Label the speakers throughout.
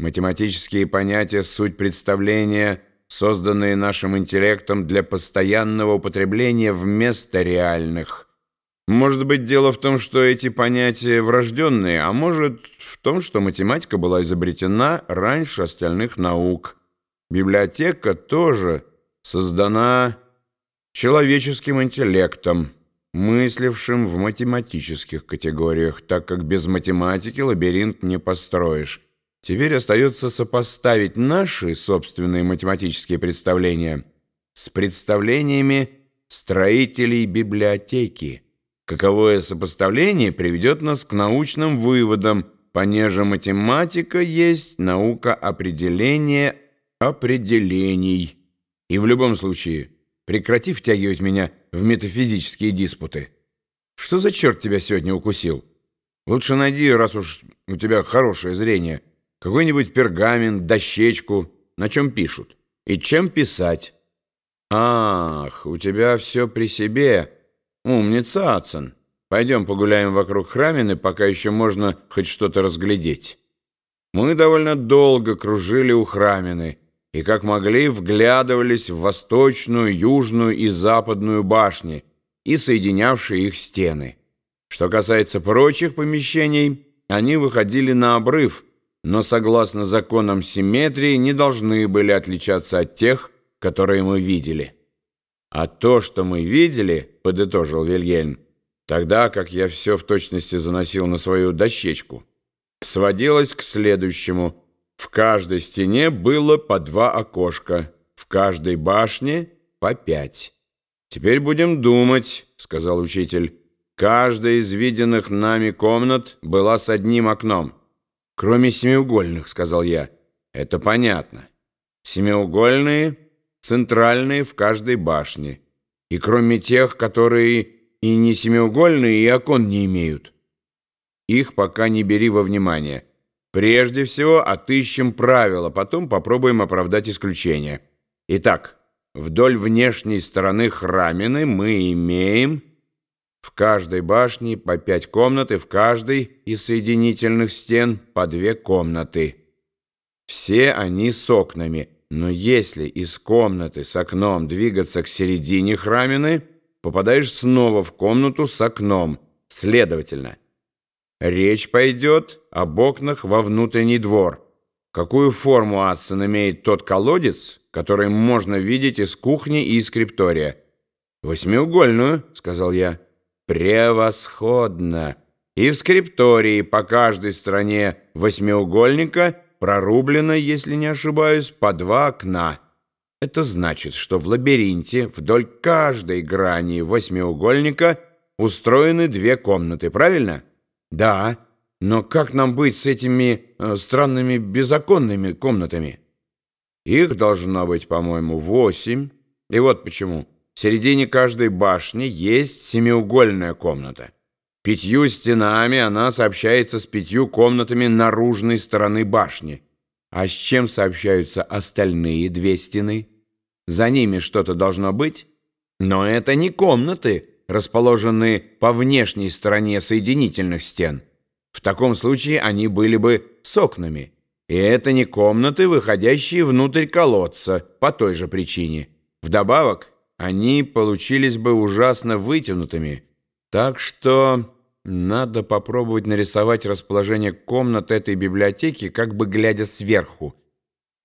Speaker 1: Математические понятия — суть представления, созданные нашим интеллектом для постоянного употребления вместо реальных. Может быть, дело в том, что эти понятия врожденные, а может в том, что математика была изобретена раньше остальных наук. Библиотека тоже создана человеческим интеллектом, мыслившим в математических категориях, так как без математики лабиринт не построишь. Теперь остается сопоставить наши собственные математические представления с представлениями строителей библиотеки. Каковое сопоставление приведет нас к научным выводам, понеже математика есть наука определения определений. И в любом случае, прекрати втягивать меня в метафизические диспуты. Что за черт тебя сегодня укусил? Лучше найди, раз уж у тебя хорошее зрение – какой-нибудь пергамент, дощечку, на чем пишут, и чем писать. Ах, у тебя все при себе. Умница, Ацин. Пойдем погуляем вокруг храмины, пока еще можно хоть что-то разглядеть. Мы довольно долго кружили у храмины и, как могли, вглядывались в восточную, южную и западную башни и соединявшие их стены. Что касается прочих помещений, они выходили на обрыв – но, согласно законам симметрии, не должны были отличаться от тех, которые мы видели. А то, что мы видели, подытожил Вильгельм, тогда как я все в точности заносил на свою дощечку, сводилось к следующему. В каждой стене было по два окошка, в каждой башне по пять. «Теперь будем думать», — сказал учитель. «Каждая из виденных нами комнат была с одним окном». «Кроме семиугольных», — сказал я. «Это понятно. Семиугольные, центральные в каждой башне. И кроме тех, которые и не семиугольные, и окон не имеют. Их пока не бери во внимание. Прежде всего отыщем правила, потом попробуем оправдать исключение. Итак, вдоль внешней стороны храмины мы имеем в каждой башне по пять комнат и в каждой из соединительных стен по две комнаты. Все они с окнами, но если из комнаты с окном двигаться к середине храмины, попадаешь снова в комнату с окном. Следовательно, речь пойдет об окнах во внутренний двор. Какую форму Адсон имеет тот колодец, который можно видеть из кухни и из скриптория? «Восьмиугольную», — сказал я. Превосходно! И в скриптории по каждой стороне восьмиугольника прорублено, если не ошибаюсь, по два окна. Это значит, что в лабиринте вдоль каждой грани восьмиугольника устроены две комнаты, правильно? Да, но как нам быть с этими э, странными беззаконными комнатами? Их должно быть, по-моему, восемь. И вот почему. В середине каждой башни есть семиугольная комната. Пятью стенами она сообщается с пятью комнатами наружной стороны башни. А с чем сообщаются остальные две стены? За ними что-то должно быть? Но это не комнаты, расположенные по внешней стороне соединительных стен. В таком случае они были бы с окнами. И это не комнаты, выходящие внутрь колодца, по той же причине. Вдобавок, они получились бы ужасно вытянутыми. Так что надо попробовать нарисовать расположение комнат этой библиотеки, как бы глядя сверху.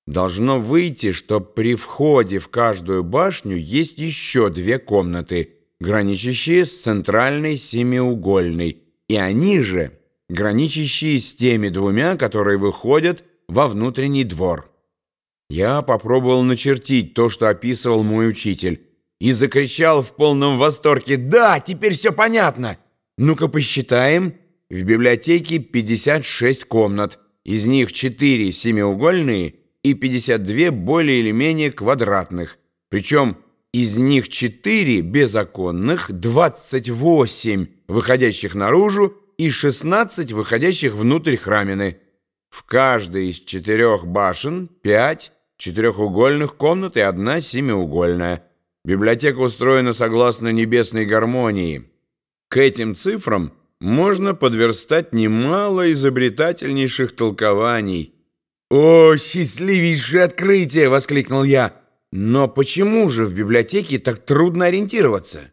Speaker 1: Должно выйти, что при входе в каждую башню есть еще две комнаты, граничащие с центральной семиугольной, и они же граничащие с теми двумя, которые выходят во внутренний двор. Я попробовал начертить то, что описывал мой учитель, и закричал в полном восторге «Да, теперь все понятно! Ну-ка посчитаем. В библиотеке 56 комнат, из них 4 семиугольные и 52 более или менее квадратных, причем из них 4 безоконных, 28 выходящих наружу и 16 выходящих внутрь храмины. В каждой из четырех башен 5 четырехугольных комнат и одна семиугольная. Библиотека устроена согласно небесной гармонии. К этим цифрам можно подверстать немало изобретательнейших толкований. «О, счастливейшее открытие!» — воскликнул я. «Но почему же в библиотеке так трудно ориентироваться?»